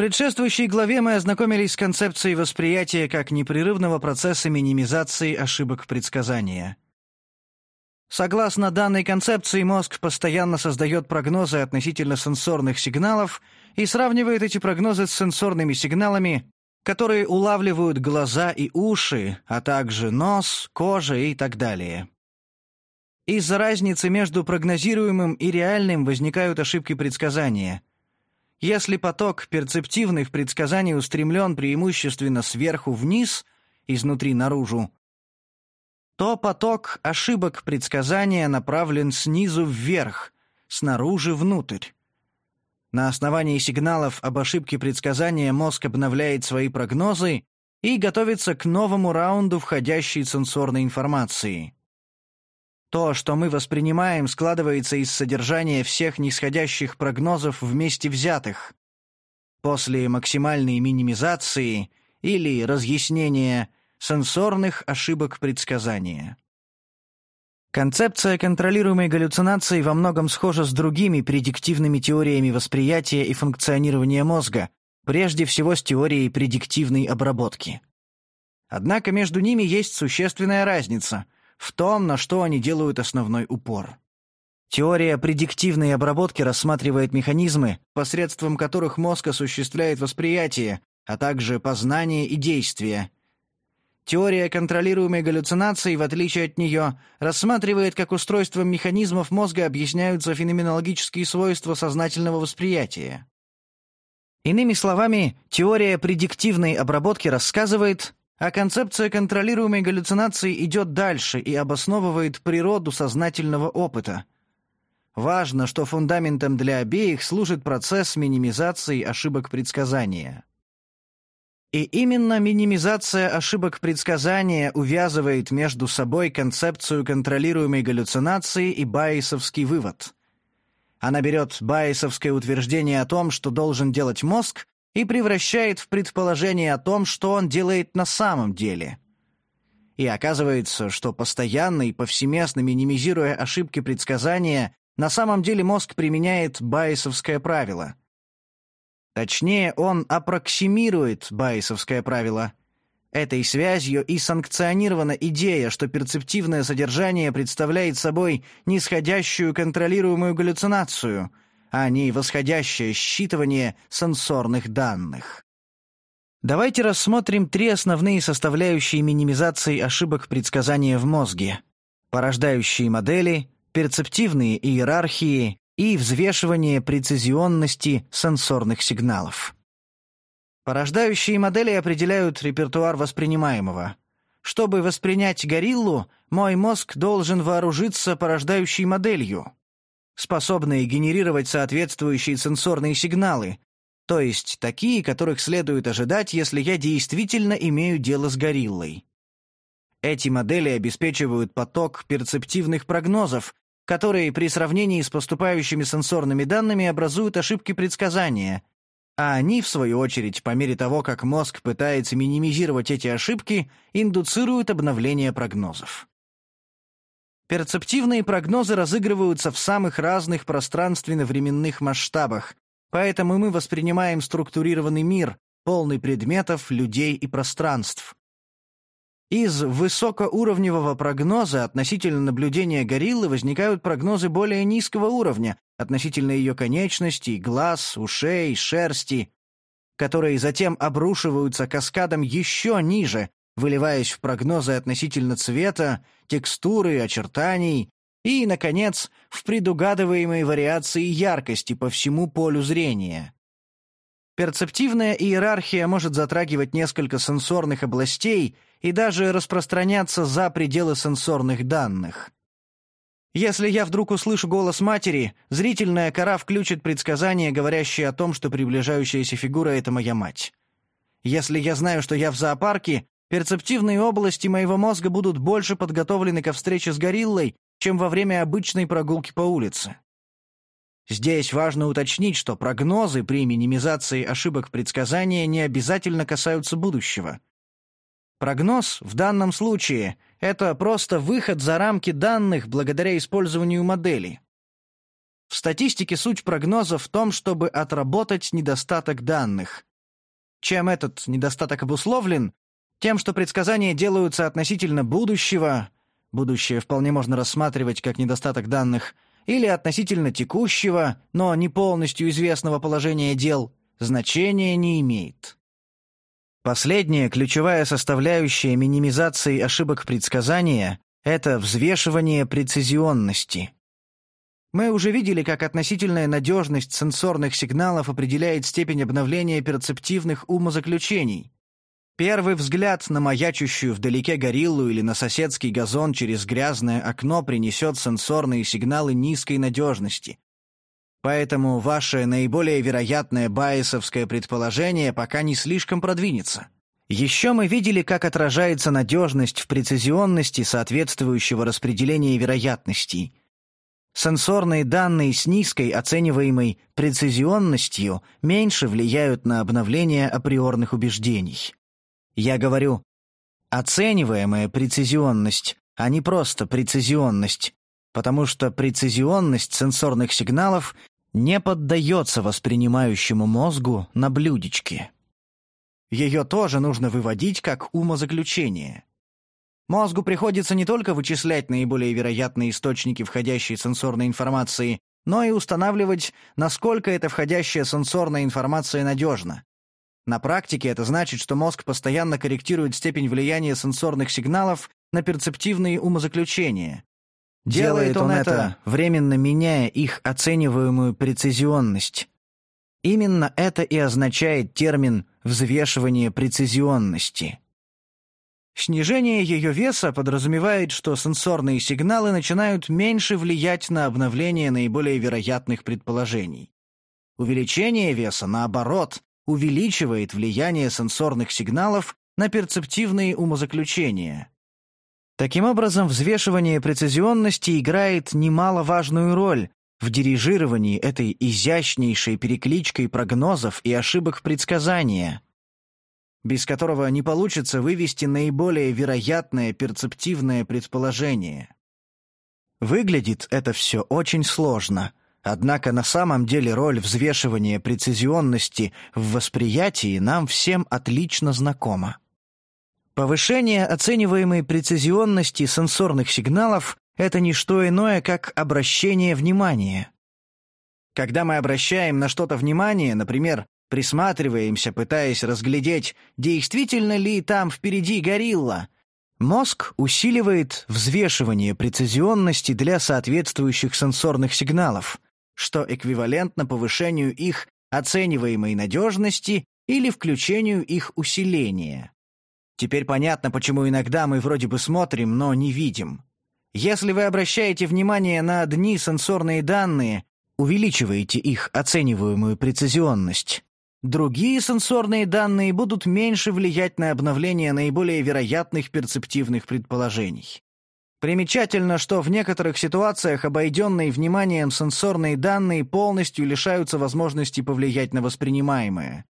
предшествующей главе мы ознакомились с концепцией восприятия как непрерывного процесса минимизации ошибок предсказания. Согласно данной концепции, мозг постоянно создает прогнозы относительно сенсорных сигналов и сравнивает эти прогнозы с сенсорными сигналами, которые улавливают глаза и уши, а также нос, кожа и так далее. Из-за разницы между прогнозируемым и реальным возникают ошибки предсказания. Если поток перцептивных предсказаний устремлен преимущественно сверху вниз, изнутри наружу, то поток ошибок предсказания направлен снизу вверх, снаружи внутрь. На основании сигналов об ошибке предсказания мозг обновляет свои прогнозы и готовится к новому раунду входящей сенсорной информации. То, что мы воспринимаем, складывается из содержания всех нисходящих прогнозов вместе взятых. После максимальной минимизации или разъяснения сенсорных ошибок предсказания. Концепция контролируемой галлюцинации во многом схожа с другими предиктивными теориями восприятия и функционирования мозга, прежде всего с теорией предиктивной обработки. Однако между ними есть существенная разница в том, на что они делают основной упор. Теория предиктивной обработки рассматривает механизмы, посредством которых мозг осуществляет восприятие, а также познание и действие, Теория контролируемой галлюцинации, в отличие от нее, рассматривает, как устройством механизмов мозга объясняются феноменологические свойства сознательного восприятия. Иными словами, теория предиктивной обработки рассказывает, а концепция контролируемой галлюцинации идет дальше и обосновывает природу сознательного опыта. Важно, что фундаментом для обеих служит процесс минимизации ошибок предсказания. И именно минимизация ошибок предсказания увязывает между собой концепцию контролируемой галлюцинации и байесовский вывод. Она берет байесовское утверждение о том, что должен делать мозг, и превращает в предположение о том, что он делает на самом деле. И оказывается, что постоянно и повсеместно минимизируя ошибки предсказания, на самом деле мозг применяет байесовское правило — Точнее, он аппроксимирует байесовское правило. Этой связью и санкционирована идея, что перцептивное содержание представляет собой нисходящую контролируемую галлюцинацию, а не восходящее считывание сенсорных данных. Давайте рассмотрим три основные составляющие минимизации ошибок предсказания в мозге. Порождающие модели, перцептивные иерархии и взвешивание прецизионности сенсорных сигналов. Порождающие модели определяют репертуар воспринимаемого. Чтобы воспринять гориллу, мой мозг должен вооружиться порождающей моделью, способной генерировать соответствующие сенсорные сигналы, то есть такие, которых следует ожидать, если я действительно имею дело с гориллой. Эти модели обеспечивают поток перцептивных прогнозов, которые при сравнении с поступающими сенсорными данными образуют ошибки предсказания, а они, в свою очередь, по мере того, как мозг пытается минимизировать эти ошибки, индуцируют обновление прогнозов. Перцептивные прогнозы разыгрываются в самых разных пространственно-временных масштабах, поэтому мы воспринимаем структурированный мир, полный предметов, людей и пространств. Из высокоуровневого прогноза относительно наблюдения гориллы возникают прогнозы более низкого уровня относительно ее конечностей, глаз, ушей, шерсти, которые затем обрушиваются каскадом еще ниже, выливаясь в прогнозы относительно цвета, текстуры, очертаний и, наконец, в предугадываемые вариации яркости по всему полю зрения. Перцептивная иерархия может затрагивать несколько сенсорных областей и даже распространяться за пределы сенсорных данных. Если я вдруг услышу голос матери, зрительная кора включит предсказание, говорящее о том, что приближающаяся фигура — это моя мать. Если я знаю, что я в зоопарке, перцептивные области моего мозга будут больше подготовлены ко встрече с гориллой, чем во время обычной прогулки по улице. Здесь важно уточнить, что прогнозы при минимизации ошибок предсказания не обязательно касаются будущего. Прогноз в данном случае — это просто выход за рамки данных благодаря использованию модели. В статистике суть прогноза в том, чтобы отработать недостаток данных, Чем этот недостаток обусловлен? Тем, что предсказания делаются относительно будущего, будущее вполне можно рассматривать как недостаток данных, или относительно текущего, но не полностью известного положения дел, значения не имеет. Последняя ключевая составляющая минимизации ошибок предсказания — это взвешивание прецизионности. Мы уже видели, как относительная надежность сенсорных сигналов определяет степень обновления перцептивных умозаключений. Первый взгляд на маячущую вдалеке гориллу или на соседский газон через грязное окно принесет сенсорные сигналы низкой надежности, Поэтому ваше наиболее вероятное байесовское предположение пока не слишком продвинется. Еще мы видели, как отражается надежность в прецизионности соответствующего распределения вероятностей. Сенсорные данные с низкой оцениваемой прецизионностью меньше влияют на обновление априорных убеждений. Я говорю «оцениваемая прецизионность», а не просто прецизионность, потому что прецизионность сенсорных сигналов не поддается воспринимающему мозгу на блюдечке. Ее тоже нужно выводить как умозаключение. Мозгу приходится не только вычислять наиболее вероятные источники входящей сенсорной информации, но и устанавливать, насколько эта входящая сенсорная информация надежна. На практике это значит, что мозг постоянно корректирует степень влияния сенсорных сигналов на перцептивные умозаключения, Делает он это, временно меняя их оцениваемую прецизионность. Именно это и означает термин «взвешивание прецизионности». Снижение ее веса подразумевает, что сенсорные сигналы начинают меньше влиять на обновление наиболее вероятных предположений. Увеличение веса, наоборот, увеличивает влияние сенсорных сигналов на перцептивные умозаключения. Таким образом, взвешивание прецизионности играет немаловажную роль в дирижировании этой изящнейшей перекличкой прогнозов и ошибок предсказания, без которого не получится вывести наиболее вероятное перцептивное предположение. Выглядит это все очень сложно, однако на самом деле роль взвешивания прецизионности в восприятии нам всем отлично знакома. Повышение оцениваемой прецизионности сенсорных сигналов — это не что иное, как обращение внимания. Когда мы обращаем на что-то внимание, например, присматриваемся, пытаясь разглядеть, действительно ли там впереди горилла, мозг усиливает взвешивание прецизионности для соответствующих сенсорных сигналов, что эквивалентно повышению их оцениваемой надежности или включению их усиления. Теперь понятно, почему иногда мы вроде бы смотрим, но не видим. Если вы обращаете внимание на одни сенсорные данные, увеличиваете их оцениваемую прецизионность. Другие сенсорные данные будут меньше влиять на обновление наиболее вероятных перцептивных предположений. Примечательно, что в некоторых ситуациях обойденные вниманием сенсорные данные полностью лишаются возможности повлиять на воспринимаемое.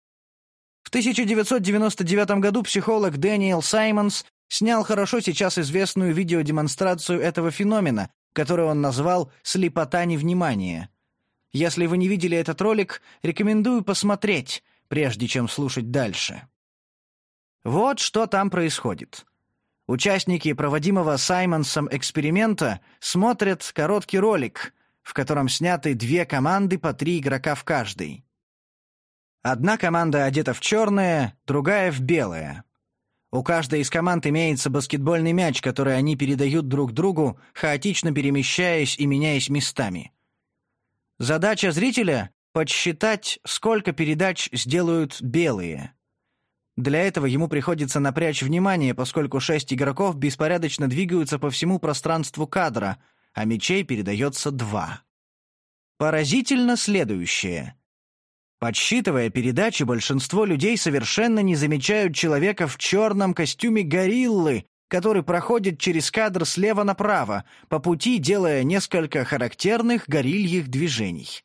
В 1999 году психолог Дэниел Саймонс снял хорошо сейчас известную видеодемонстрацию этого феномена, который он назвал «слепота невнимания». Если вы не видели этот ролик, рекомендую посмотреть, прежде чем слушать дальше. Вот что там происходит. Участники проводимого Саймонсом эксперимента смотрят короткий ролик, в котором сняты две команды по три игрока в каждой. Одна команда одета в черное, другая в белое. У каждой из команд имеется баскетбольный мяч, который они передают друг другу, хаотично перемещаясь и меняясь местами. Задача зрителя — подсчитать, сколько передач сделают белые. Для этого ему приходится напрячь внимание, поскольку шесть игроков беспорядочно двигаются по всему пространству кадра, а мячей передается два. Поразительно следующее — Подсчитывая передачи, большинство людей совершенно не замечают человека в черном костюме гориллы, который проходит через кадр слева направо, по пути делая несколько характерных горильих движений.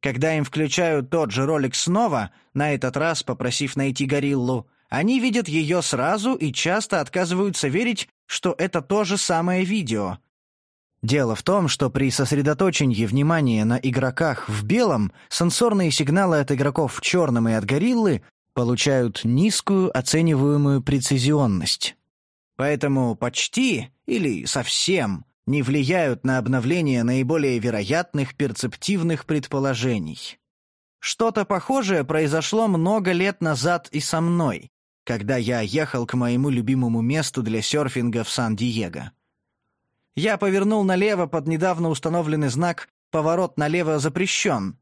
Когда им включают тот же ролик снова, на этот раз попросив найти гориллу, они видят ее сразу и часто отказываются верить, что это то же самое видео, Дело в том, что при сосредоточении внимания на игроках в белом сенсорные сигналы от игроков в черном и от гориллы получают низкую оцениваемую прецизионность. Поэтому почти или совсем не влияют на обновление наиболее вероятных перцептивных предположений. Что-то похожее произошло много лет назад и со мной, когда я ехал к моему любимому месту для серфинга в Сан-Диего. Я повернул налево под недавно установленный знак «Поворот налево запрещен»,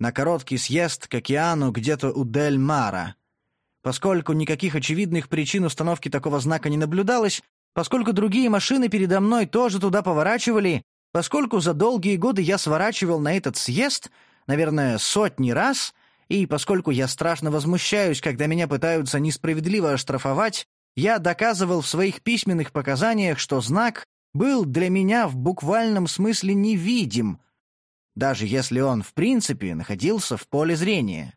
на короткий съезд к океану где-то у Дель-Мара. Поскольку никаких очевидных причин установки такого знака не наблюдалось, поскольку другие машины передо мной тоже туда поворачивали, поскольку за долгие годы я сворачивал на этот съезд, наверное, сотни раз, и поскольку я страшно возмущаюсь, когда меня пытаются несправедливо оштрафовать, я доказывал в своих письменных показаниях, что знак был для меня в буквальном смысле невидим, даже если он, в принципе, находился в поле зрения.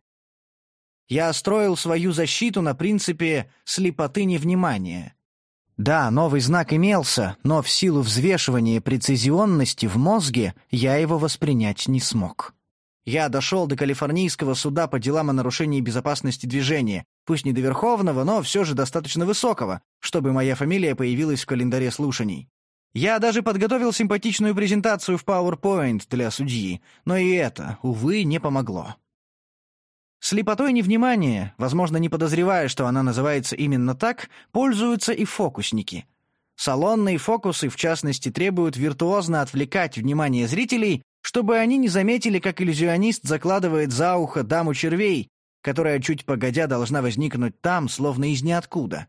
Я строил свою защиту на принципе слепоты невнимания. Да, новый знак имелся, но в силу взвешивания прецизионности в мозге я его воспринять не смог. Я дошел до Калифорнийского суда по делам о нарушении безопасности движения, пусть не до Верховного, но все же достаточно высокого, чтобы моя фамилия появилась в календаре слушаний. Я даже подготовил симпатичную презентацию в PowerPoint для судьи, но и это, увы, не помогло. Слепотой невнимания, возможно, не подозревая, что она называется именно так, пользуются и фокусники. Салонные фокусы, в частности, требуют виртуозно отвлекать внимание зрителей, чтобы они не заметили, как иллюзионист закладывает за ухо даму червей, которая чуть погодя должна возникнуть там, словно из ниоткуда.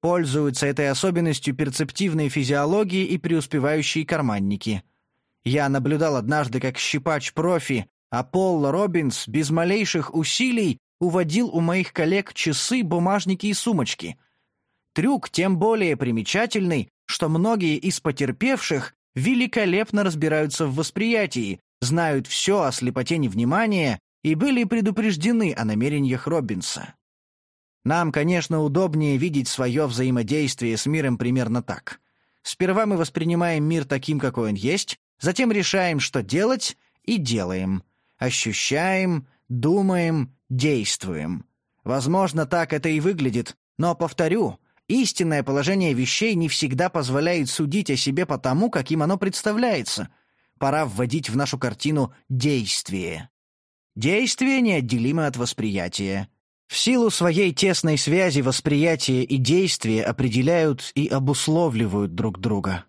Пользуются этой особенностью перцептивной физиологии и преуспевающие карманники. Я наблюдал однажды, как щипач-профи Аполло Робинс без малейших усилий уводил у моих коллег часы, бумажники и сумочки. Трюк тем более примечательный, что многие из потерпевших великолепно разбираются в восприятии, знают все о слепоте невнимания и были предупреждены о намерениях Робинса. Нам, конечно, удобнее видеть свое взаимодействие с миром примерно так. Сперва мы воспринимаем мир таким, какой он есть, затем решаем, что делать, и делаем. Ощущаем, думаем, действуем. Возможно, так это и выглядит, но, повторю, истинное положение вещей не всегда позволяет судить о себе по тому, каким оно представляется. Пора вводить в нашу картину действие. Действие неотделимо от восприятия. В силу своей тесной связи восприятие и действие определяют и обусловливают друг друга.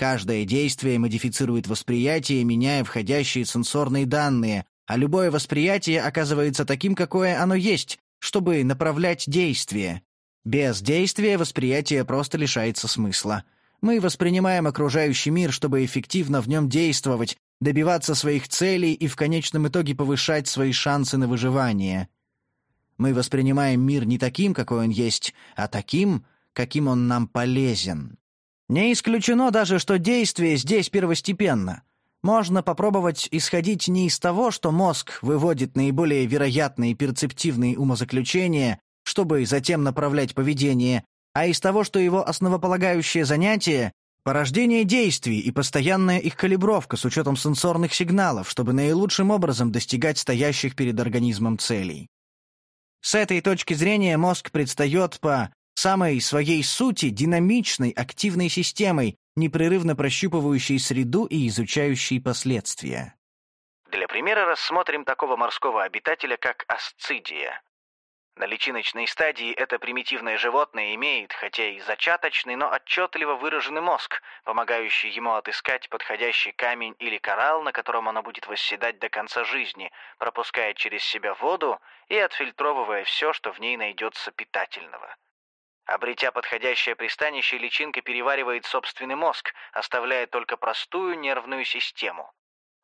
Каждое действие модифицирует восприятие, меняя входящие сенсорные данные, а любое восприятие оказывается таким, какое оно есть, чтобы направлять действие. Без действия восприятие просто лишается смысла. Мы воспринимаем окружающий мир, чтобы эффективно в нем действовать, добиваться своих целей и в конечном итоге повышать свои шансы на выживание. Мы воспринимаем мир не таким, какой он есть, а таким, каким он нам полезен. Не исключено даже, что действие здесь первостепенно. Можно попробовать исходить не из того, что мозг выводит наиболее вероятные перцептивные умозаключения, чтобы затем направлять поведение, а из того, что его основополагающее занятие — порождение действий и постоянная их калибровка с учетом сенсорных сигналов, чтобы наилучшим образом достигать стоящих перед организмом целей. С этой точки зрения мозг предстает по самой своей сути динамичной, активной системой, непрерывно прощупывающей среду и изучающей последствия. Для примера рассмотрим такого морского обитателя, как асцидия. На личиночной стадии это примитивное животное имеет, хотя и зачаточный, но отчетливо выраженный мозг, помогающий ему отыскать подходящий камень или коралл, на котором оно будет восседать до конца жизни, пропуская через себя воду и отфильтровывая все, что в ней найдется питательного. Обретя подходящее пристанище, личинка переваривает собственный мозг, оставляя только простую нервную систему.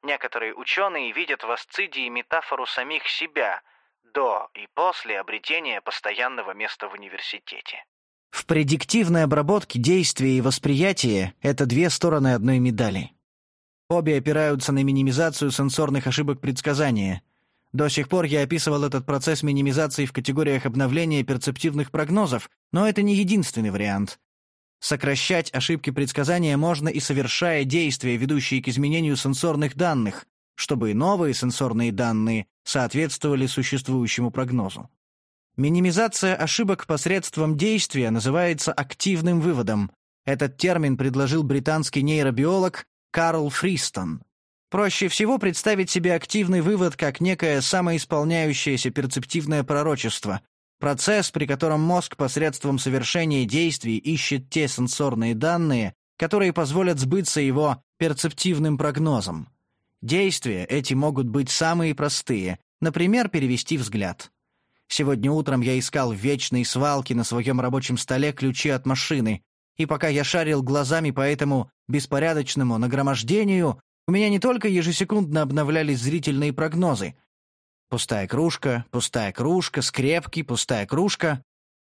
Некоторые ученые видят в асцидии метафору самих себя – до и после обретения постоянного места в университете. В предиктивной обработке действия и восприятия — это две стороны одной медали. Обе опираются на минимизацию сенсорных ошибок предсказания. До сих пор я описывал этот процесс минимизации в категориях обновления перцептивных прогнозов, но это не единственный вариант. Сокращать ошибки предсказания можно и совершая действия, ведущие к изменению сенсорных данных, чтобы новые сенсорные данные соответствовали существующему прогнозу. Минимизация ошибок посредством действия называется активным выводом. Этот термин предложил британский нейробиолог Карл Фристон. Проще всего представить себе активный вывод как некое самоисполняющееся перцептивное пророчество, процесс, при котором мозг посредством совершения действий ищет те сенсорные данные, которые позволят сбыться его перцептивным прогнозом. Действия эти могут быть самые простые, например, перевести взгляд. Сегодня утром я искал в вечной свалке на своем рабочем столе ключи от машины, и пока я шарил глазами по этому беспорядочному нагромождению, у меня не только ежесекундно обновлялись зрительные прогнозы. Пустая кружка, пустая кружка, скрепки, пустая кружка.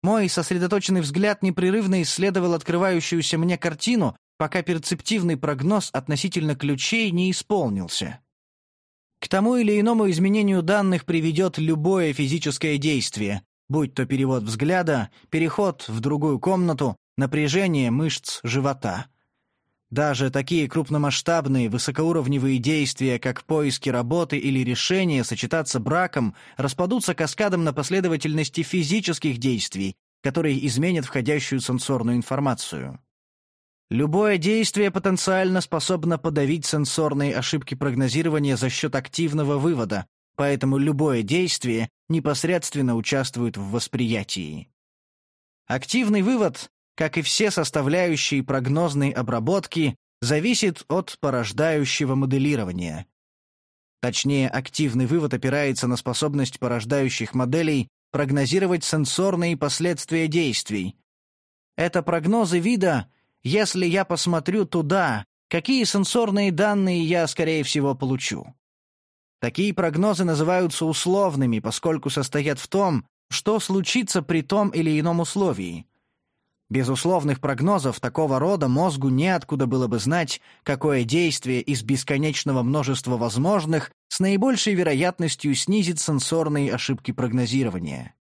Мой сосредоточенный взгляд непрерывно исследовал открывающуюся мне картину, пока перцептивный прогноз относительно ключей не исполнился. К тому или иному изменению данных приведет любое физическое действие, будь то перевод взгляда, переход в другую комнату, напряжение мышц живота. Даже такие крупномасштабные, высокоуровневые действия, как поиски работы или решение сочетаться браком, распадутся каскадом на последовательности физических действий, которые изменят входящую сенсорную информацию. Любое действие потенциально способно подавить сенсорные ошибки прогнозирования за счет активного вывода, поэтому любое действие непосредственно участвует в восприятии. Активный вывод как и все составляющие прогнозной обработки, зависит от порождающего моделирования. Точнее, активный вывод опирается на способность порождающих моделей прогнозировать сенсорные последствия действий. Это прогнозы вида, если я посмотрю туда, какие сенсорные данные я, скорее всего, получу. Такие прогнозы называются условными, поскольку состоят в том, что случится при том или ином условии. Без условных прогнозов такого рода мозгу неоткуда было бы знать, какое действие из бесконечного множества возможных с наибольшей вероятностью снизит сенсорные ошибки прогнозирования.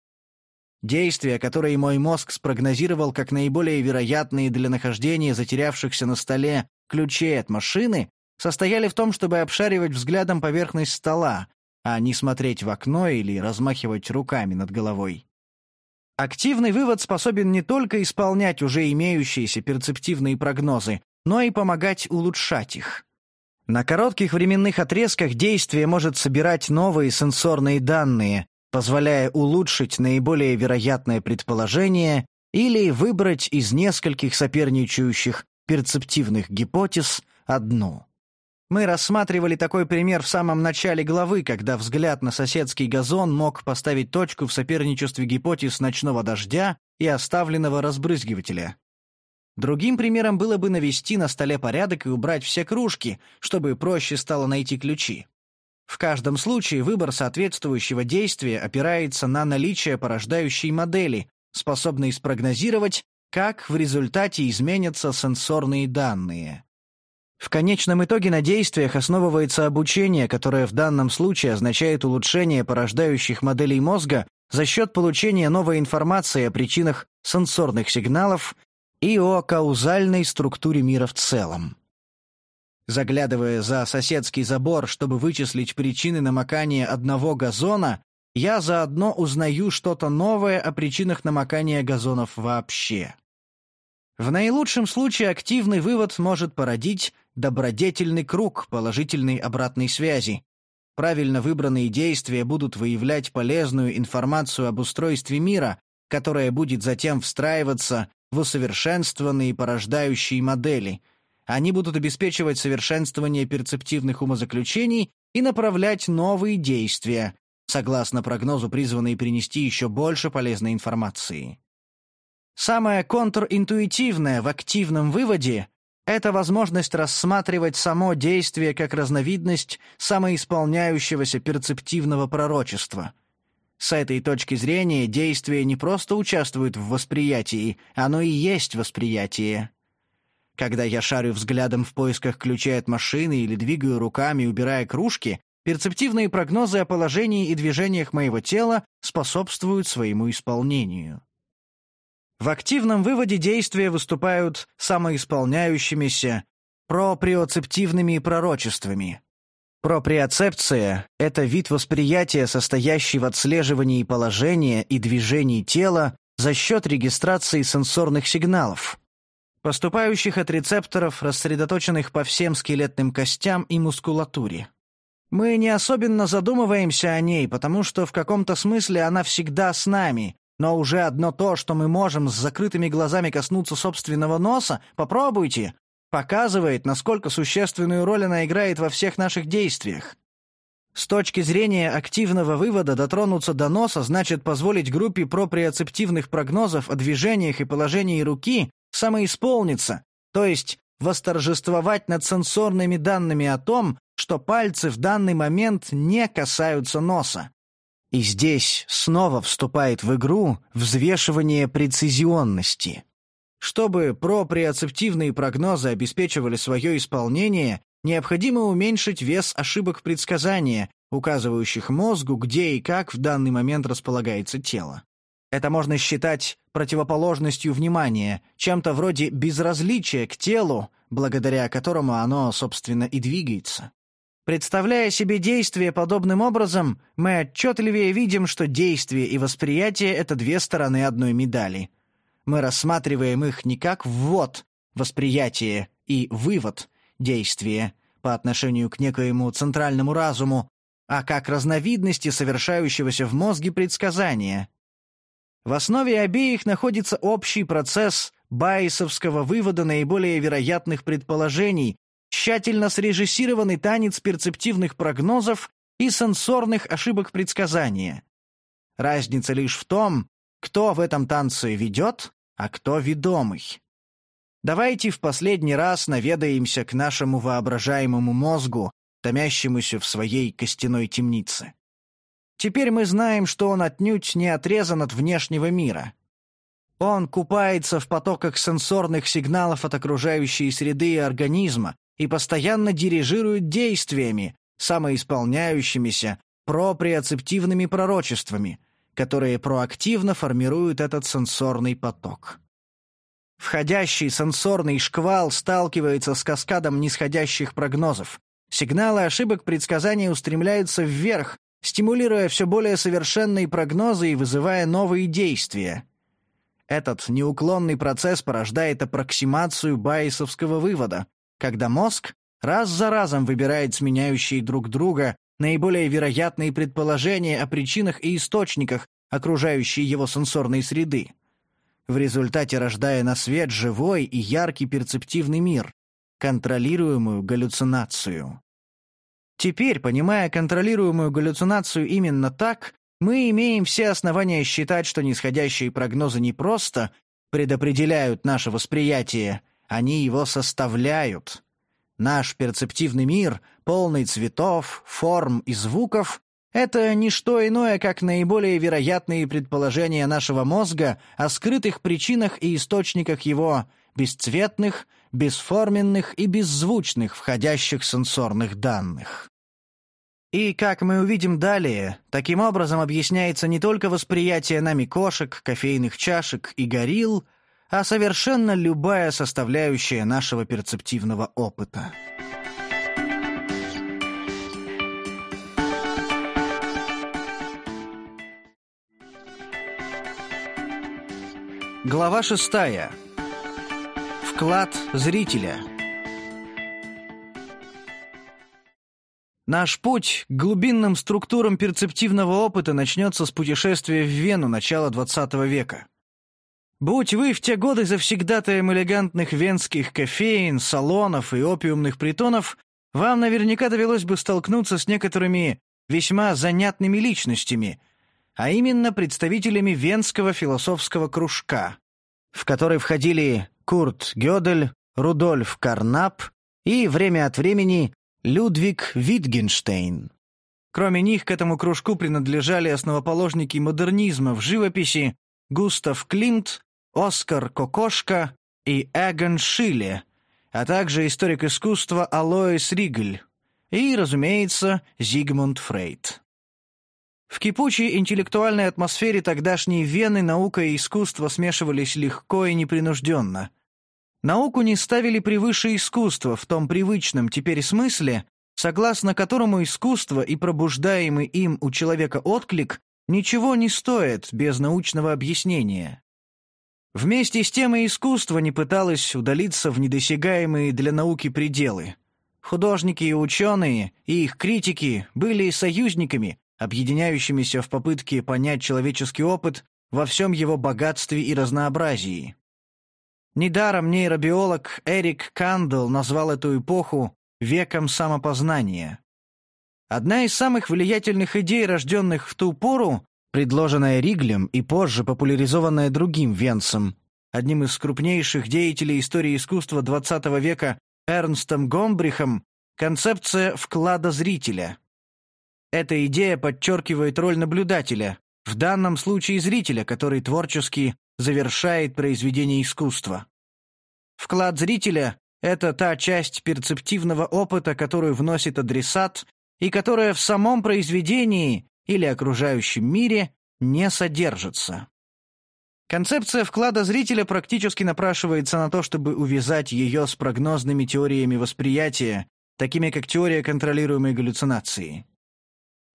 Действия, которые мой мозг спрогнозировал как наиболее вероятные для нахождения затерявшихся на столе ключей от машины, состояли в том, чтобы обшаривать взглядом поверхность стола, а не смотреть в окно или размахивать руками над головой. Активный вывод способен не только исполнять уже имеющиеся перцептивные прогнозы, но и помогать улучшать их. На коротких временных отрезках действие может собирать новые сенсорные данные, позволяя улучшить наиболее вероятное предположение или выбрать из нескольких соперничающих перцептивных гипотез одну. Мы рассматривали такой пример в самом начале главы, когда взгляд на соседский газон мог поставить точку в соперничестве гипотез ночного дождя и оставленного разбрызгивателя. Другим примером было бы навести на столе порядок и убрать все кружки, чтобы проще стало найти ключи. В каждом случае выбор соответствующего действия опирается на наличие порождающей модели, способной спрогнозировать, как в результате изменятся сенсорные данные. В конечном итоге на действиях основывается обучение, которое в данном случае означает улучшение порождающих моделей мозга за счет получения новой информации о причинах сенсорных сигналов и о каузальной структуре мира в целом. Заглядывая за соседский забор, чтобы вычислить причины намокания одного газона, я заодно узнаю что-то новое о причинах намокания газонов вообще. В наилучшем случае активный вывод может породить добродетельный круг положительной обратной связи. Правильно выбранные действия будут выявлять полезную информацию об устройстве мира, которая будет затем встраиваться в усовершенствованные порождающие модели. Они будут обеспечивать совершенствование перцептивных умозаключений и направлять новые действия, согласно прогнозу, призванные принести еще больше полезной информации. Самое контринтуитивное в активном выводе — это возможность рассматривать само действие как разновидность самоисполняющегося перцептивного пророчества. С этой точки зрения действие не просто участвует в восприятии, оно и есть восприятие. Когда я шарю взглядом в поисках ключей от машины или двигаю руками, убирая кружки, перцептивные прогнозы о положении и движениях моего тела способствуют своему исполнению. В активном выводе действия выступают самоисполняющимися, проприоцептивными пророчествами. Проприоцепция — это вид восприятия, состоящий в отслеживании положения и движений тела за счет регистрации сенсорных сигналов, поступающих от рецепторов, рассредоточенных по всем скелетным костям и мускулатуре. Мы не особенно задумываемся о ней, потому что в каком-то смысле она всегда с нами, но уже одно то, что мы можем с закрытыми глазами коснуться собственного носа, попробуйте, показывает, насколько существенную роль она играет во всех наших действиях. С точки зрения активного вывода дотронуться до носа значит позволить группе проприоцептивных прогнозов о движениях и положении руки самоисполниться, то есть восторжествовать над сенсорными данными о том, что пальцы в данный момент не касаются носа. И здесь снова вступает в игру взвешивание прецизионности. Чтобы проприоцептивные прогнозы обеспечивали свое исполнение, необходимо уменьшить вес ошибок предсказания, указывающих мозгу, где и как в данный момент располагается тело. Это можно считать противоположностью внимания, чем-то вроде безразличия к телу, благодаря которому оно, собственно, и двигается. Представляя себе действие подобным образом, мы отчетливее видим, что действие и восприятие — это две стороны одной медали — мы рассматриваем их не как ввод, восприятие и вывод, действие по отношению к некоему центральному разуму, а как разновидности совершающегося в мозге предсказания. В основе обеих находится общий процесс байесовского вывода наиболее вероятных предположений, тщательно срежиссированный танец перцептивных прогнозов и сенсорных ошибок предсказания. Разница лишь в том, кто в этом танце ведет, а кто ведомый. Давайте в последний раз наведаемся к нашему воображаемому мозгу, томящемуся в своей костяной темнице. Теперь мы знаем, что он отнюдь не отрезан от внешнего мира. Он купается в потоках сенсорных сигналов от окружающей среды и организма и постоянно дирижирует действиями, самоисполняющимися проприоцептивными пророчествами, которые проактивно формируют этот сенсорный поток. Входящий сенсорный шквал сталкивается с каскадом нисходящих прогнозов. Сигналы ошибок предсказания устремляются вверх, стимулируя все более совершенные прогнозы и вызывая новые действия. Этот неуклонный процесс порождает аппроксимацию байесовского вывода, когда мозг раз за разом выбирает сменяющие друг друга наиболее вероятные предположения о причинах и источниках окружающей его сенсорной среды, в результате рождая на свет живой и яркий перцептивный мир, контролируемую галлюцинацию. Теперь, понимая контролируемую галлюцинацию именно так, мы имеем все основания считать, что нисходящие прогнозы не просто предопределяют наше восприятие, они его составляют. Наш перцептивный мир, полный цветов, форм и звуков, это не что иное, как наиболее вероятные предположения нашего мозга о скрытых причинах и источниках его бесцветных, бесформенных и беззвучных входящих сенсорных данных. И, как мы увидим далее, таким образом объясняется не только восприятие нами кошек, кофейных чашек и горилл, а совершенно любая составляющая нашего перцептивного опыта. Глава шестая. Вклад зрителя. Наш путь к глубинным структурам перцептивного опыта начнется с путешествия в Вену начала XX века. Будь вы в те годы завсегдатаем элегантных венских кофеин, салонов и опиумных притонов, вам наверняка довелось бы столкнуться с некоторыми весьма занятными личностями, а именно представителями венского философского кружка, в который входили Курт Гёдель, Рудольф Карнап и, время от времени, Людвиг Витгенштейн. Кроме них, к этому кружку принадлежали основоположники модернизма в живописи Густав Климт, Оскар Кокошка и Эгон Шиле, а также историк искусства Алоис Ригль и, разумеется, Зигмунд Фрейд. В кипучей интеллектуальной атмосфере тогдашней Вены наука и искусство смешивались легко и непринужденно. Науку не ставили превыше искусства в том привычном теперь смысле, согласно которому искусство и пробуждаемый им у человека отклик ничего не стоит без научного объяснения. Вместе с тем и искусство не пыталось удалиться в недосягаемые для науки пределы. Художники и ученые, и их критики были союзниками, объединяющимися в попытке понять человеческий опыт во всем его богатстве и разнообразии. Недаром нейробиолог Эрик Кандл назвал эту эпоху «веком самопознания». Одна из самых влиятельных идей, рожденных в ту пору, предложенная Риглем и позже популяризованная другим Венцем, одним из крупнейших деятелей истории искусства XX века Эрнстом Гомбрихом, концепция вклада зрителя. Эта идея подчеркивает роль наблюдателя, в данном случае зрителя, который творчески завершает произведение искусства. Вклад зрителя — это та часть перцептивного опыта, которую вносит адресат и которая в самом произведении или окружающем мире не содержится. Концепция вклада зрителя практически напрашивается на то, чтобы увязать ее с прогнозными теориями восприятия, такими как теория контролируемой галлюцинации.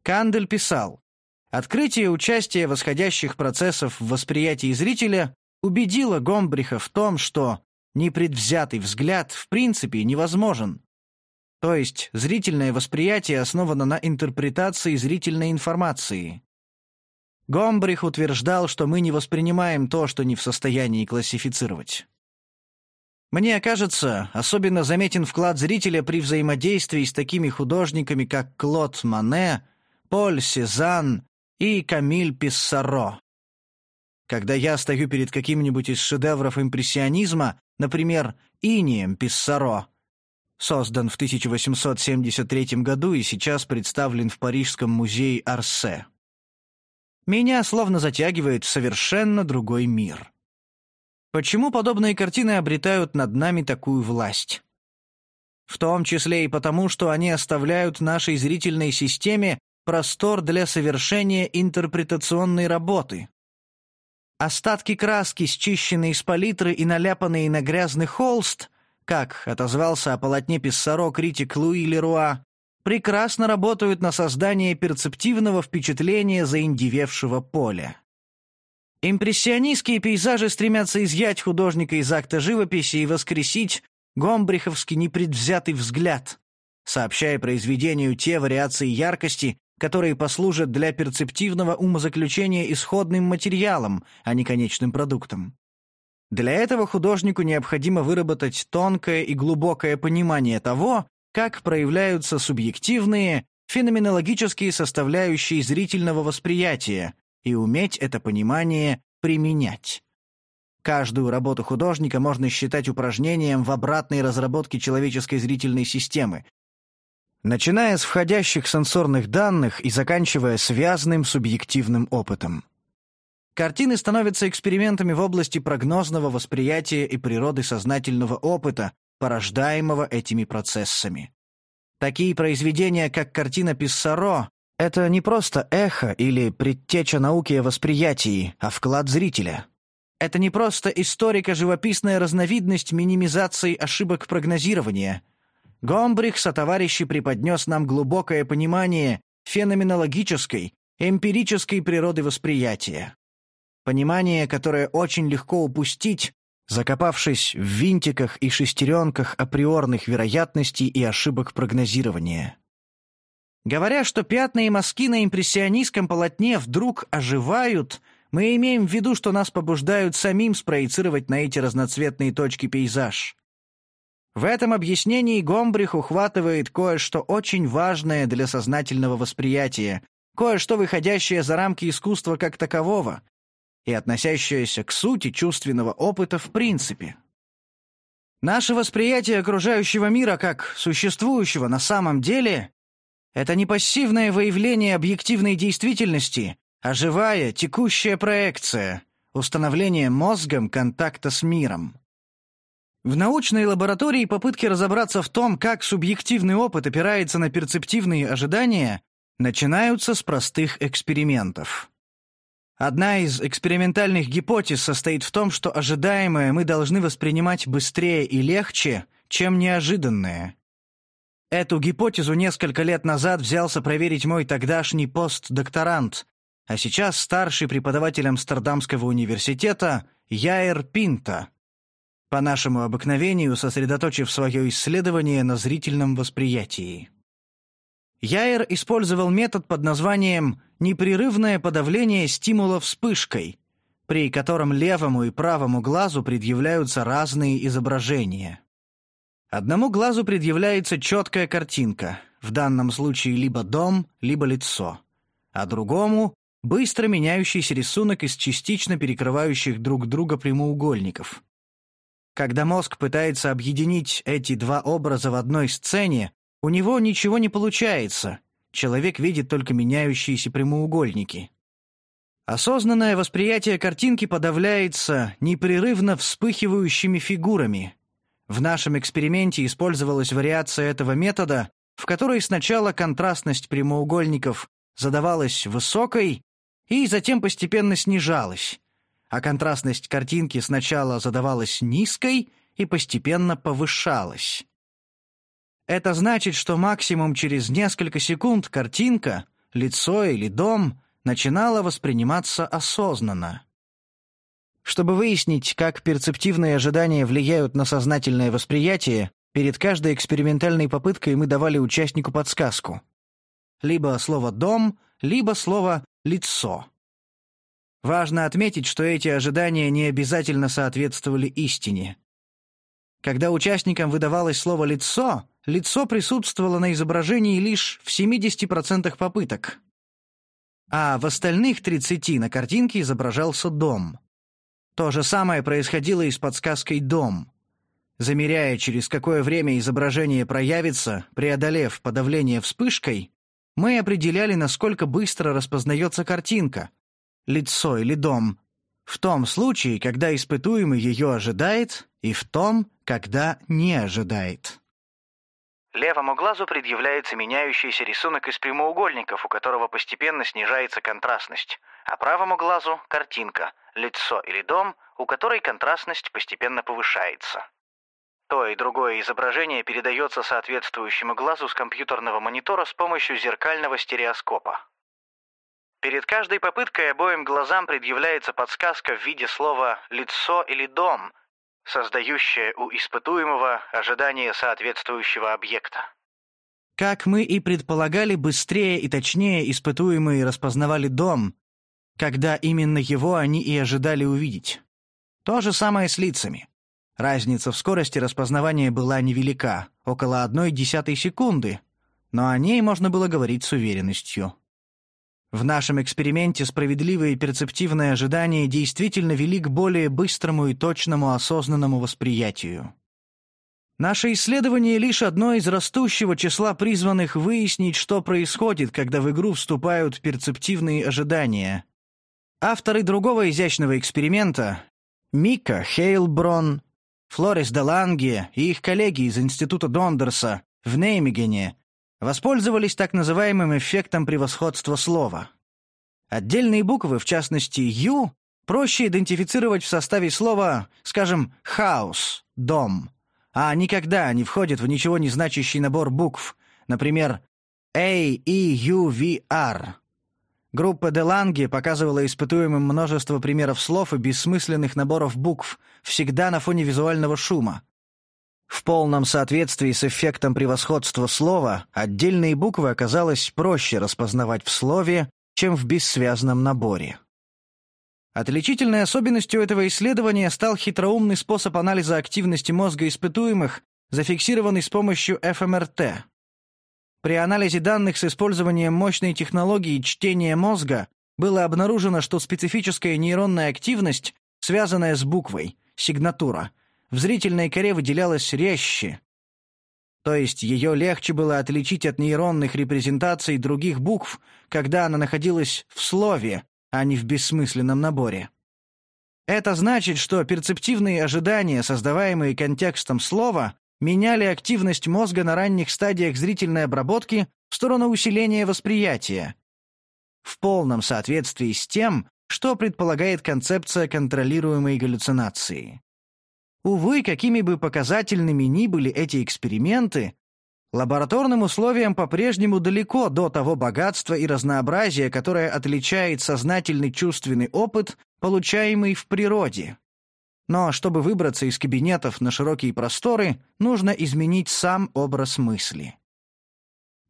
Кандель писал, «Открытие участия восходящих процессов в восприятии зрителя убедило Гомбриха в том, что непредвзятый взгляд в принципе невозможен, то есть зрительное восприятие основано на интерпретации зрительной информации. Гомбрих утверждал, что мы не воспринимаем то, что не в состоянии классифицировать. Мне кажется, особенно заметен вклад зрителя при взаимодействии с такими художниками, как Клод Мане, Поль Сезанн и Камиль Писсаро. Когда я стою перед каким-нибудь из шедевров импрессионизма, например, Инием Писсаро, создан в 1873 году и сейчас представлен в Парижском музее Арсе. Меня словно затягивает в совершенно другой мир. Почему подобные картины обретают над нами такую власть? В том числе и потому, что они оставляют нашей зрительной системе простор для совершения интерпретационной работы. Остатки краски, счищенные из палитры и наляпанные на грязный холст, как отозвался о полотне Писсаро критик Луи Леруа, прекрасно работают на создание перцептивного впечатления заиндевевшего поля. Импрессионистские пейзажи стремятся изъять художника из акта живописи и воскресить гомбриховский непредвзятый взгляд, сообщая произведению те вариации яркости, которые послужат для перцептивного умозаключения исходным материалом, а не конечным продуктом. Для этого художнику необходимо выработать тонкое и глубокое понимание того, как проявляются субъективные, феноменологические составляющие зрительного восприятия, и уметь это понимание применять. Каждую работу художника можно считать упражнением в обратной разработке человеческой зрительной системы, начиная с входящих сенсорных данных и заканчивая связанным субъективным опытом. Картины становятся экспериментами в области прогнозного восприятия и природы сознательного опыта, порождаемого этими процессами. Такие произведения, как картина Писсаро, это не просто эхо или предтеча науки о восприятии, а вклад зрителя. Это не просто историко-живописная разновидность минимизации ошибок прогнозирования. Гомбрих сотоварищи преподнес нам глубокое понимание феноменологической, эмпирической природы восприятия. Понимание, которое очень легко упустить, закопавшись в винтиках и шестеренках априорных вероятностей и ошибок прогнозирования. Говоря, что пятна и мазки на импрессионистском полотне вдруг оживают, мы имеем в виду, что нас побуждают самим спроецировать на эти разноцветные точки пейзаж. В этом объяснении Гомбрих ухватывает кое-что очень важное для сознательного восприятия, кое-что выходящее за рамки искусства как такового, и относящаяся к сути чувственного опыта в принципе. Наше восприятие окружающего мира как существующего на самом деле — это не пассивное выявление объективной действительности, а живая, текущая проекция, установление мозгом контакта с миром. В научной лаборатории попытки разобраться в том, как субъективный опыт опирается на перцептивные ожидания, начинаются с простых экспериментов. Одна из экспериментальных гипотез состоит в том, что ожидаемое мы должны воспринимать быстрее и легче, чем неожиданное. Эту гипотезу несколько лет назад взялся проверить мой тогдашний постдокторант, а сейчас старший преподаватель Амстердамского университета Яэр Пинта, по нашему обыкновению сосредоточив свое исследование на зрительном восприятии. Яэр использовал метод под названием «непрерывное подавление стимула вспышкой», при котором левому и правому глазу предъявляются разные изображения. Одному глазу предъявляется четкая картинка, в данном случае либо дом, либо лицо, а другому — быстро меняющийся рисунок из частично перекрывающих друг друга прямоугольников. Когда мозг пытается объединить эти два образа в одной сцене, у него ничего не получается, человек видит только меняющиеся прямоугольники. Осознанное восприятие картинки подавляется непрерывно вспыхивающими фигурами, в нашем эксперименте использовалась вариация этого метода, в которой сначала контрастность прямоугольников задавалась высокой и затем постепенно снижалась, а контрастность картинки сначала задавалась низкой и постепенно повышалась. Это значит, что максимум через несколько секунд картинка, лицо или дом начинала восприниматься осознанно. Чтобы выяснить, как перцептивные ожидания влияют на сознательное восприятие, перед каждой экспериментальной попыткой мы давали участнику подсказку. Либо слово «дом», либо слово «лицо». Важно отметить, что эти ожидания не обязательно соответствовали истине. Когда участникам выдавалось слово «лицо», лицо присутствовало на изображении лишь в 70% попыток. А в остальных 30 на картинке изображался дом. То же самое происходило и с подсказкой «дом». Замеряя, через какое время изображение проявится, преодолев подавление вспышкой, мы определяли, насколько быстро распознается картинка, лицо или дом, в том случае, когда испытуемый ее ожидает, и в том, когда не ожидает. Левому глазу предъявляется меняющийся рисунок из прямоугольников, у которого постепенно снижается контрастность, а правому глазу — картинка, лицо или дом, у которой контрастность постепенно повышается. То и другое изображение передается соответствующему глазу с компьютерного монитора с помощью зеркального стереоскопа. Перед каждой попыткой обоим глазам предъявляется подсказка в виде слова «лицо» или «дом», создающая у испытуемого ожидание соответствующего объекта. Как мы и предполагали, быстрее и точнее испытуемые распознавали дом, когда именно его они и ожидали увидеть. То же самое с лицами. Разница в скорости распознавания была невелика, около одной десятой секунды, но о ней можно было говорить с уверенностью. В нашем эксперименте справедливые перцептивные ожидания действительно вели к более быстрому и точному осознанному восприятию. Наше исследование лишь одно из растущего числа призванных выяснить, что происходит, когда в игру вступают перцептивные ожидания, Авторы другого изящного эксперимента Мика Хейлброн, Флорис Деланге и их коллеги из Института Дондерса в Неймегене воспользовались так называемым эффектом превосходства слова. Отдельные буквы, в частности «ю», проще идентифицировать в составе слова, скажем, «хаус», «дом», а никогда не входят в ничего не значащий набор букв, например, A, E, U, V, R. Группа Деланги показывала испытуемым множество примеров слов и бессмысленных наборов букв, всегда на фоне визуального шума. В полном соответствии с эффектом превосходства слова отдельные буквы оказалось проще распознавать в слове, чем в бессвязном наборе. Отличительной особенностью этого исследования стал хитроумный способ анализа активности мозга испытуемых, зафиксированный с помощью ФМРТ. При анализе данных с использованием мощной технологии чтения мозга было обнаружено, что специфическая нейронная активность, связанная с буквой, сигнатура, в зрительной коре выделялась резче. То есть ее легче было отличить от нейронных репрезентаций других букв, когда она находилась в слове, а не в бессмысленном наборе. Это значит, что перцептивные ожидания, создаваемые контекстом слова, меняли активность мозга на ранних стадиях зрительной обработки в сторону усиления восприятия, в полном соответствии с тем, что предполагает концепция контролируемой галлюцинации. Увы, какими бы показательными ни были эти эксперименты, Лабораторным условиям по-прежнему далеко до того богатства и разнообразия, которое отличает сознательный чувственный опыт, получаемый в природе. Но чтобы выбраться из кабинетов на широкие просторы, нужно изменить сам образ мысли.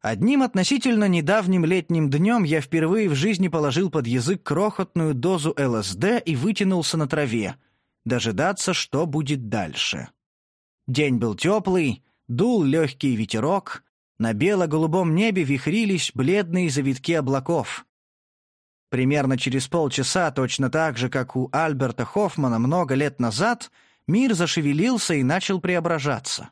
Одним относительно недавним летним днем я впервые в жизни положил под язык крохотную дозу ЛСД и вытянулся на траве, дожидаться, что будет дальше. День был теплый, дул легкий ветерок, на бело-голубом небе вихрились бледные завитки облаков. Примерно через полчаса, точно так же, как у Альберта Хоффмана много лет назад, мир зашевелился и начал преображаться.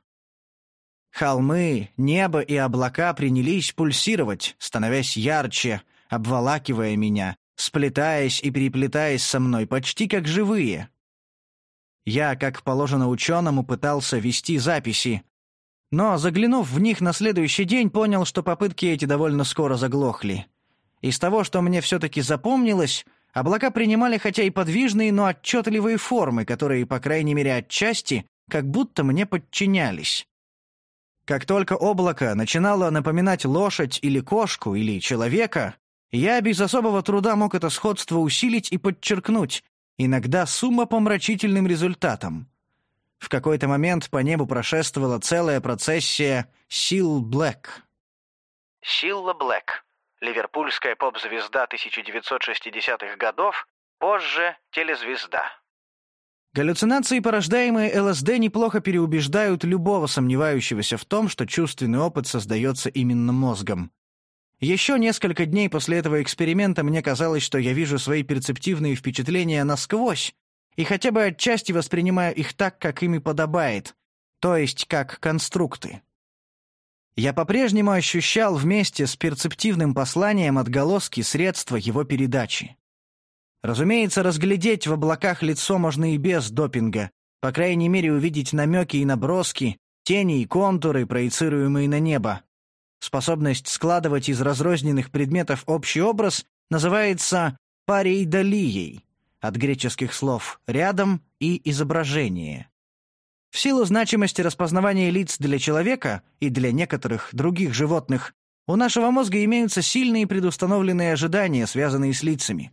Холмы, небо и облака принялись пульсировать, становясь ярче, обволакивая меня, сплетаясь и переплетаясь со мной почти как живые. Я, как положено ученому, пытался вести записи, но, заглянув в них на следующий день, понял, что попытки эти довольно скоро заглохли. Из того, что мне все-таки запомнилось, облака принимали хотя и подвижные, но отчетливые формы, которые, по крайней мере отчасти, как будто мне подчинялись. Как только облако начинало напоминать лошадь или кошку или человека, я без особого труда мог это сходство усилить и подчеркнуть, иногда с умопомрачительным результатом. В какой-то момент по небу прошествовала целая процессия «Сил Блэк». Силла Блэк. Ливерпульская поп-звезда 1960-х годов, позже телезвезда. Галлюцинации, порождаемые ЛСД, неплохо переубеждают любого сомневающегося в том, что чувственный опыт создается именно мозгом. Еще несколько дней после этого эксперимента мне казалось, что я вижу свои перцептивные впечатления насквозь, и хотя бы отчасти воспринимаю их так, как ими подобает, то есть как конструкты. Я по-прежнему ощущал вместе с перцептивным посланием отголоски средства его передачи. Разумеется, разглядеть в облаках лицо можно и без допинга, по крайней мере увидеть намеки и наброски, тени и контуры, проецируемые на небо. Способность складывать из разрозненных предметов общий образ называется парейдолией, от греческих слов «рядом» и «изображение». В силу значимости распознавания лиц для человека и для некоторых других животных, у нашего мозга имеются сильные предустановленные ожидания, связанные с лицами.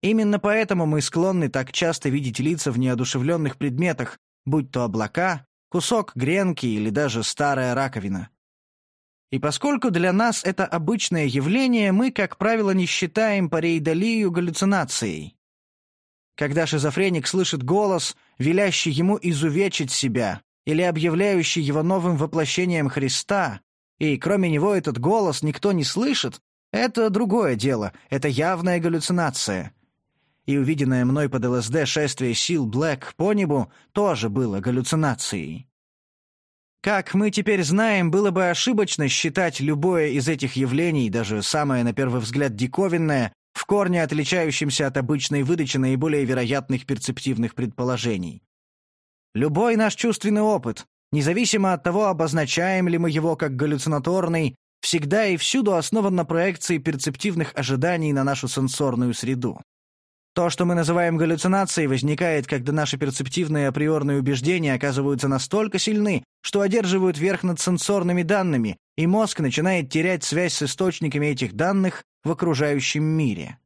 Именно поэтому мы склонны так часто видеть лица в неодушевленных предметах, будь то облака, кусок гренки или даже старая раковина. И поскольку для нас это обычное явление, мы, как правило, не считаем пареидолию галлюцинацией. Когда шизофреник слышит голос, велящий ему изувечить себя, или объявляющий его новым воплощением Христа, и кроме него этот голос никто не слышит, это другое дело, это явная галлюцинация и увиденное мной под ЛСД шествие сил Блэк по небу тоже было галлюцинацией. Как мы теперь знаем, было бы ошибочно считать любое из этих явлений, даже самое на первый взгляд диковинное, в корне отличающимся от обычной выдачи наиболее вероятных перцептивных предположений. Любой наш чувственный опыт, независимо от того, обозначаем ли мы его как галлюцинаторный, всегда и всюду основан на проекции перцептивных ожиданий на нашу сенсорную среду. То, что мы называем галлюцинацией, возникает, когда наши перцептивные априорные убеждения оказываются настолько сильны, что одерживают верх над сенсорными данными, и мозг начинает терять связь с источниками этих данных в окружающем мире.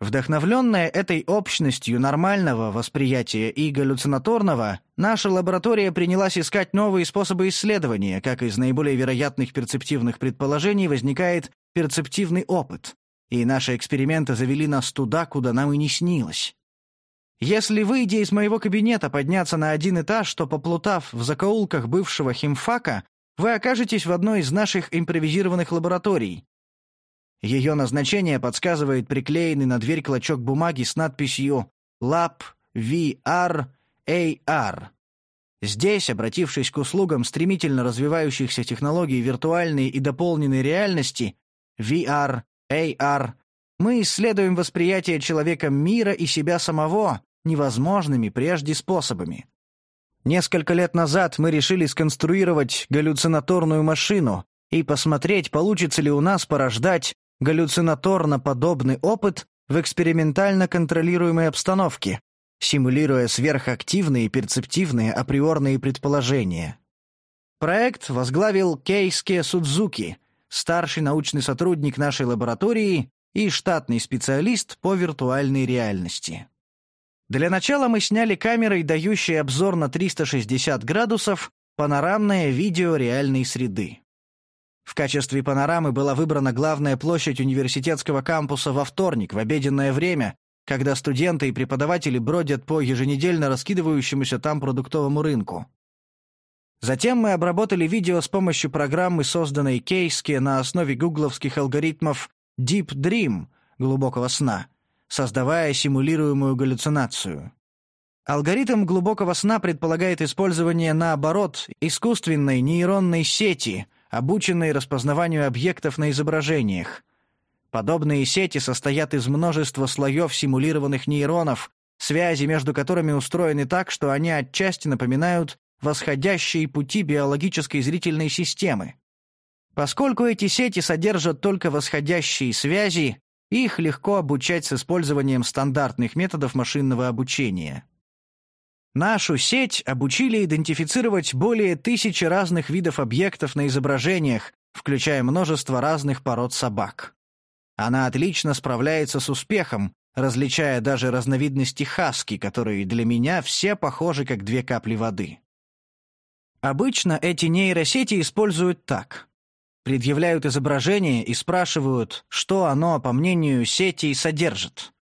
Вдохновленная этой общностью нормального восприятия и галлюцинаторного, наша лаборатория принялась искать новые способы исследования, как из наиболее вероятных перцептивных предположений возникает перцептивный опыт, и наши эксперименты завели нас туда, куда нам и не снилось. Если, выйдя из моего кабинета, подняться на один этаж, то, поплутав в закоулках бывшего химфака, вы окажетесь в одной из наших импровизированных лабораторий. Ее назначение подсказывает приклеенный на дверь клочок бумаги с надписью «Lab VR AR». Здесь, обратившись к услугам стремительно развивающихся технологий виртуальной и дополненной реальности, VR AR, мы исследуем восприятие человеком мира и себя самого невозможными прежде способами. Несколько лет назад мы решили сконструировать галлюцинаторную машину и посмотреть, получится ли у нас порождать галлюцинаторно подобный опыт в экспериментально контролируемой обстановке, симулируя сверхактивные перцептивные априорные предположения. Проект возглавил Кейске Судзуки, старший научный сотрудник нашей лаборатории и штатный специалист по виртуальной реальности. Для начала мы сняли камерой, дающей обзор на 360 градусов, панорамное видео реальной среды. В качестве панорамы была выбрана главная площадь университетского кампуса во вторник, в обеденное время, когда студенты и преподаватели бродят по еженедельно раскидывающемуся там продуктовому рынку. Затем мы обработали видео с помощью программы, созданной Кейски на основе гугловских алгоритмов Deep Dream — глубокого сна, создавая симулируемую галлюцинацию. Алгоритм глубокого сна предполагает использование, наоборот, искусственной нейронной сети, обученной распознаванию объектов на изображениях. Подобные сети состоят из множества слоев симулированных нейронов, связи между которыми устроены так, что они отчасти напоминают восходящие пути биологической зрительной системы. Поскольку эти сети содержат только восходящие связи, их легко обучать с использованием стандартных методов машинного обучения. Нашу сеть обучили идентифицировать более тысячи разных видов объектов на изображениях, включая множество разных пород собак. Она отлично справляется с успехом, различая даже разновидности хаски, которые для меня все похожи как две капли воды. Обычно эти нейросети используют так. Предъявляют изображение и спрашивают, что оно, по мнению сети, содержит.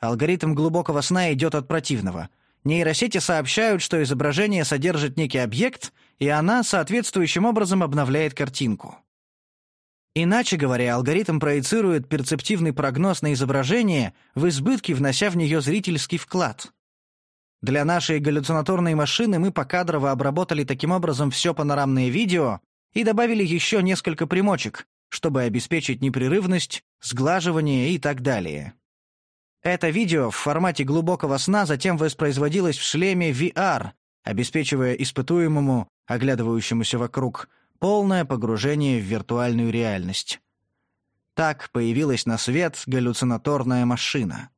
Алгоритм глубокого сна идет от противного. Нейросети сообщают, что изображение содержит некий объект, и она соответствующим образом обновляет картинку. Иначе говоря, алгоритм проецирует перцептивный прогноз на изображение, в избытке внося в нее зрительский вклад. Для нашей галлюцинаторной машины мы покадрово обработали таким образом все панорамное видео и добавили еще несколько примочек, чтобы обеспечить непрерывность, сглаживание и так далее. Это видео в формате глубокого сна затем воспроизводилось в шлеме VR, обеспечивая испытуемому, оглядывающемуся вокруг, полное погружение в виртуальную реальность. Так появилась на свет галлюцинаторная машина.